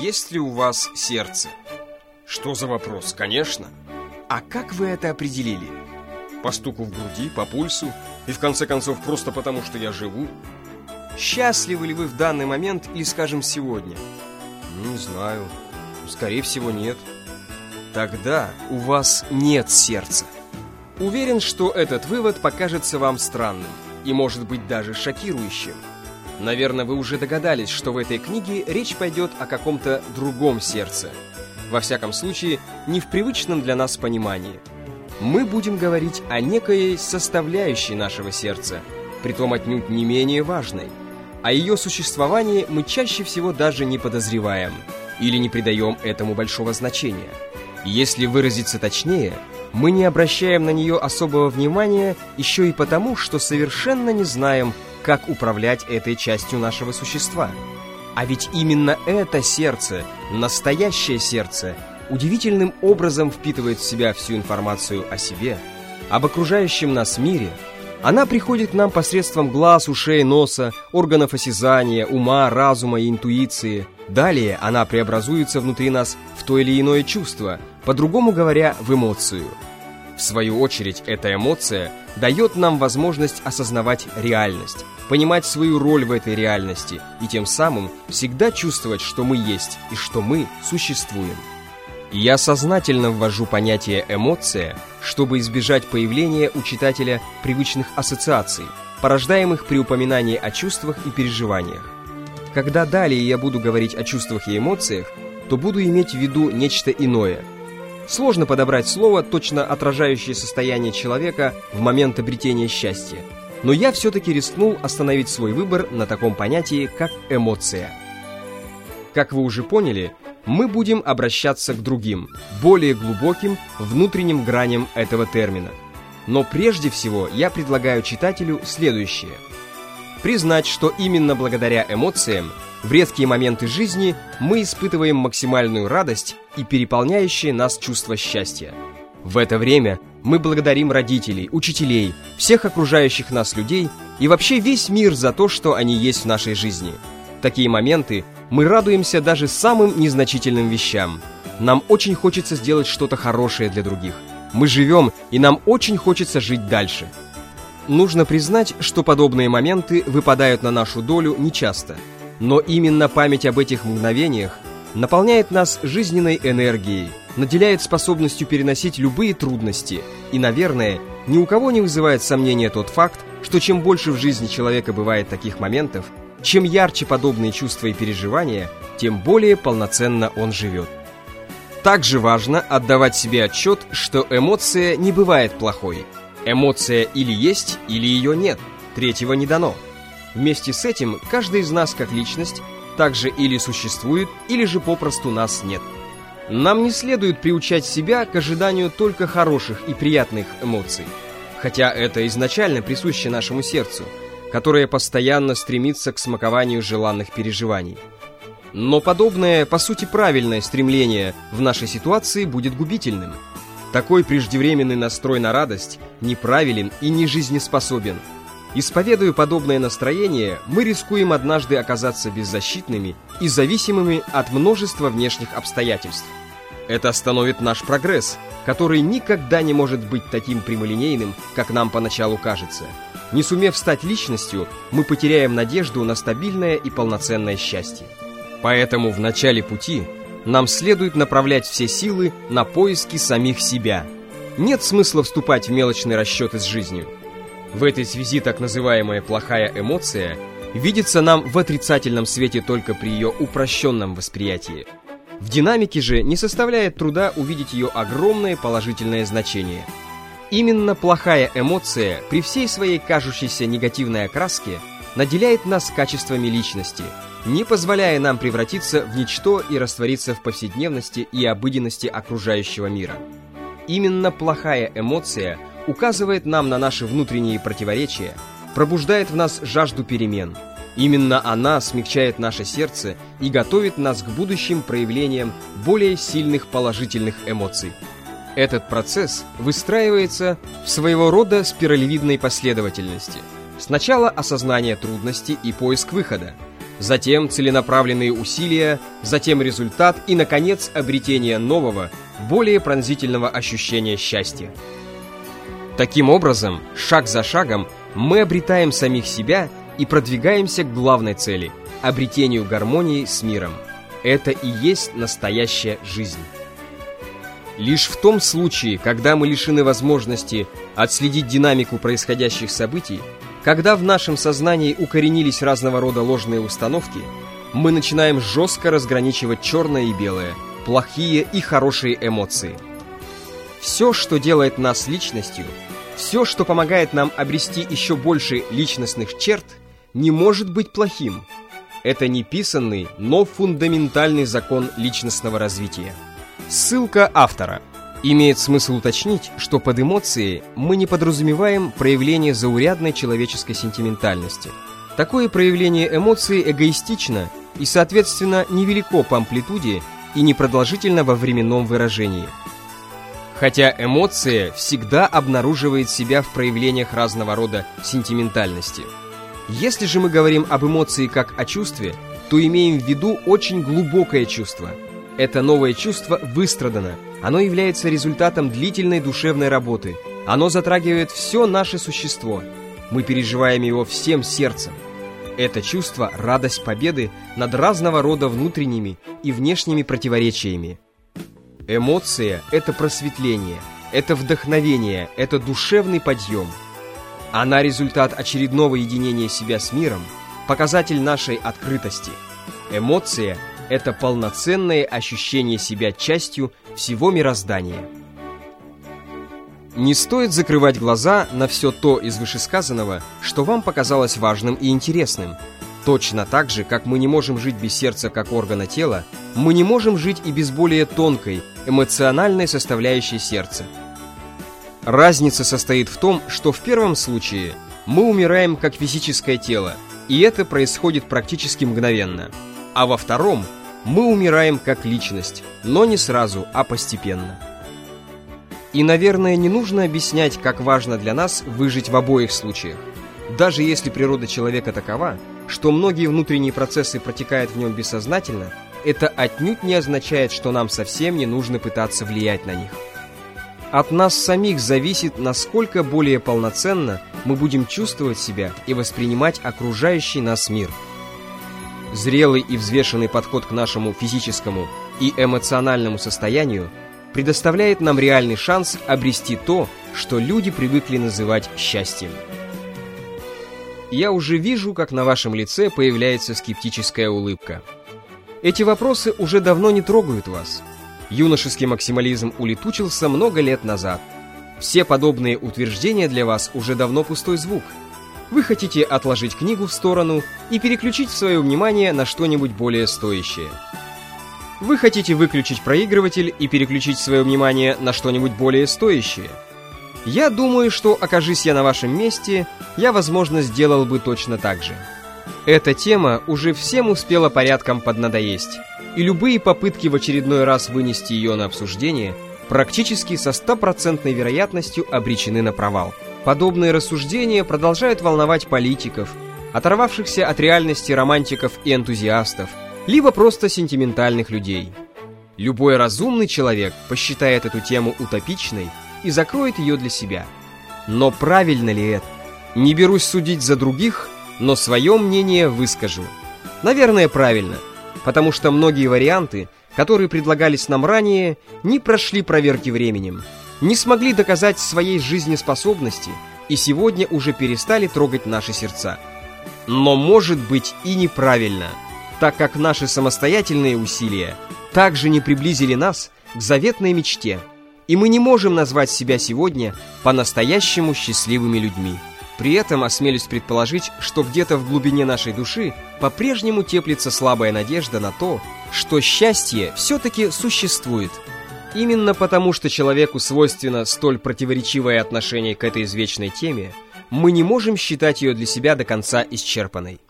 есть ли у вас сердце? Что за вопрос? Конечно. А как вы это определили? По стуку в груди, по пульсу и в конце концов просто потому, что я живу. Счастливы ли вы в данный момент или, скажем, сегодня? Не знаю. Скорее всего, нет. Тогда у вас нет сердца. Уверен, что этот вывод покажется вам странным и, может быть, даже шокирующим. Наверное, вы уже догадались, что в этой книге речь пойдет о каком-то другом сердце. Во всяком случае, не в привычном для нас понимании. Мы будем говорить о некой составляющей нашего сердца, притом отнюдь не менее важной. О ее существовании мы чаще всего даже не подозреваем или не придаем этому большого значения. Если выразиться точнее, мы не обращаем на нее особого внимания еще и потому, что совершенно не знаем, как управлять этой частью нашего существа. А ведь именно это сердце, настоящее сердце, удивительным образом впитывает в себя всю информацию о себе, об окружающем нас мире. Она приходит к нам посредством глаз, ушей, носа, органов осязания, ума, разума и интуиции. Далее она преобразуется внутри нас в то или иное чувство, по-другому говоря, в эмоцию. В свою очередь, эта эмоция дает нам возможность осознавать реальность, понимать свою роль в этой реальности и тем самым всегда чувствовать, что мы есть и что мы существуем. Я сознательно ввожу понятие «эмоция», чтобы избежать появления у читателя привычных ассоциаций, порождаемых при упоминании о чувствах и переживаниях. Когда далее я буду говорить о чувствах и эмоциях, то буду иметь в виду нечто иное. Сложно подобрать слово, точно отражающее состояние человека в момент обретения счастья, но я все-таки рискнул остановить свой выбор на таком понятии, как эмоция. Как вы уже поняли, мы будем обращаться к другим, более глубоким внутренним граням этого термина. Но прежде всего я предлагаю читателю следующее. Признать, что именно благодаря эмоциям в редкие моменты жизни мы испытываем максимальную радость и переполняющее нас чувство счастья. В это время мы благодарим родителей, учителей, всех окружающих нас людей и вообще весь мир за то, что они есть в нашей жизни. В такие моменты мы радуемся даже самым незначительным вещам. Нам очень хочется сделать что-то хорошее для других. Мы живем, и нам очень хочется жить дальше. Нужно признать, что подобные моменты выпадают на нашу долю нечасто. Но именно память об этих мгновениях наполняет нас жизненной энергией, наделяет способностью переносить любые трудности. И, наверное, ни у кого не вызывает сомнения тот факт, что чем больше в жизни человека бывает таких моментов, чем ярче подобные чувства и переживания, тем более полноценно он живет. Также важно отдавать себе отчет, что эмоция не бывает плохой. Эмоция или есть, или ее нет, третьего не дано. Вместе с этим каждый из нас как личность также или существует, или же попросту нас нет. Нам не следует приучать себя к ожиданию только хороших и приятных эмоций, хотя это изначально присуще нашему сердцу – которое постоянно стремится к смакованию желанных переживаний. Но подобное, по сути, правильное стремление в нашей ситуации будет губительным. Такой преждевременный настрой на радость неправилен и не жизнеспособен. Исповедуя подобное настроение, мы рискуем однажды оказаться беззащитными и зависимыми от множества внешних обстоятельств. Это остановит наш прогресс, который никогда не может быть таким прямолинейным, как нам поначалу кажется – не сумев стать личностью, мы потеряем надежду на стабильное и полноценное счастье. Поэтому в начале пути нам следует направлять все силы на поиски самих себя. Нет смысла вступать в мелочные расчеты с жизнью. В этой связи так называемая плохая эмоция видится нам в отрицательном свете только при ее упрощенном восприятии. В динамике же не составляет труда увидеть ее огромное положительное значение – Именно плохая эмоция при всей своей кажущейся негативной окраске наделяет нас качествами личности, не позволяя нам превратиться в ничто и раствориться в повседневности и обыденности окружающего мира. Именно плохая эмоция указывает нам на наши внутренние противоречия, пробуждает в нас жажду перемен. Именно она смягчает наше сердце и готовит нас к будущим проявлениям более сильных положительных эмоций. Этот процесс выстраивается в своего рода спиралевидной последовательности. Сначала осознание трудности и поиск выхода. затем целенаправленные усилия, затем результат и, наконец, обретение нового, более пронзительного ощущения счастья. Таким образом, шаг за шагом мы обретаем самих себя и продвигаемся к главной цели – обретению гармонии с миром. Это и есть настоящая жизнь. Лишь в том случае, когда мы лишены возможности отследить динамику происходящих событий, когда в нашем сознании укоренились разного рода ложные установки, мы начинаем жестко разграничивать черное и белое, плохие и хорошие эмоции. Все, что делает нас личностью, все, что помогает нам обрести еще больше личностных черт, не может быть плохим. Это неписанный, но фундаментальный закон личностного развития. Ссылка автора – Имеет смысл уточнить, что под эмоцией мы не подразумеваем проявление заурядной человеческой сентиментальности. Такое проявление эмоций эгоистично и, соответственно, невелико по амплитуде и непродолжительно во временном выражении. Хотя эмоция всегда обнаруживает себя в проявлениях разного рода сентиментальности. Если же мы говорим об эмоции как о чувстве, то имеем в виду очень глубокое чувство. Это новое чувство выстрадано – оно является результатом длительной душевной работы. Оно затрагивает все наше существо. Мы переживаем его всем сердцем. Это чувство – радость победы над разного рода внутренними и внешними противоречиями. Эмоция – это просветление, это вдохновение, это душевный подъем. Она результат очередного единения себя с миром, показатель нашей открытости. Эмоция – это полноценное ощущение себя частью всего мироздания. Не стоит закрывать глаза на все то из вышесказанного, что вам показалось важным и интересным. Точно так же, как мы не можем жить без сердца как органа тела, мы не можем жить и без более тонкой, эмоциональной составляющей сердца. Разница состоит в том, что в первом случае мы умираем как физическое тело, и это происходит практически мгновенно, а во втором – мы умираем как личность, но не сразу, а постепенно. И, наверное, не нужно объяснять, как важно для нас выжить в обоих случаях. Даже если природа человека такова, что многие внутренние процессы протекают в нем бессознательно, это отнюдь не означает, что нам совсем не нужно пытаться влиять на них. От нас самих зависит, насколько более полноценно мы будем чувствовать себя и воспринимать окружающий нас мир – Зрелый и взвешенный подход к нашему физическому и эмоциональному состоянию предоставляет нам реальный шанс обрести то, что люди привыкли называть счастьем. Я уже вижу, как на вашем лице появляется скептическая улыбка. Эти вопросы уже давно не трогают вас. Юношеский максимализм улетучился много лет назад. Все подобные утверждения для вас уже давно пустой звук – вы хотите отложить книгу в сторону и переключить свое внимание на что-нибудь более стоящее. Вы хотите выключить проигрыватель и переключить свое внимание на что-нибудь более стоящее. Я думаю, что, окажись я на вашем месте, я, возможно, сделал бы точно так же. Эта тема уже всем успела порядком поднадоесть, и любые попытки в очередной раз вынести ее на обсуждение практически со стопроцентной вероятностью обречены на провал. Подобные рассуждения продолжают волновать политиков, оторвавшихся от реальности романтиков и энтузиастов, либо просто сентиментальных людей. Любой разумный человек посчитает эту тему утопичной и закроет ее для себя. Но правильно ли это? Не берусь судить за других, но свое мнение выскажу. Наверное, правильно, потому что многие варианты, которые предлагались нам ранее, не прошли проверки временем – не смогли доказать своей жизнеспособности и сегодня уже перестали трогать наши сердца. Но может быть и неправильно, так как наши самостоятельные усилия также не приблизили нас к заветной мечте, и мы не можем назвать себя сегодня по-настоящему счастливыми людьми. При этом осмелюсь предположить, что где-то в глубине нашей души по-прежнему теплится слабая надежда на то, что счастье все-таки существует – Именно потому, что человеку свойственно столь противоречивое отношение к этой извечной теме, мы не можем считать ее для себя до конца исчерпанной.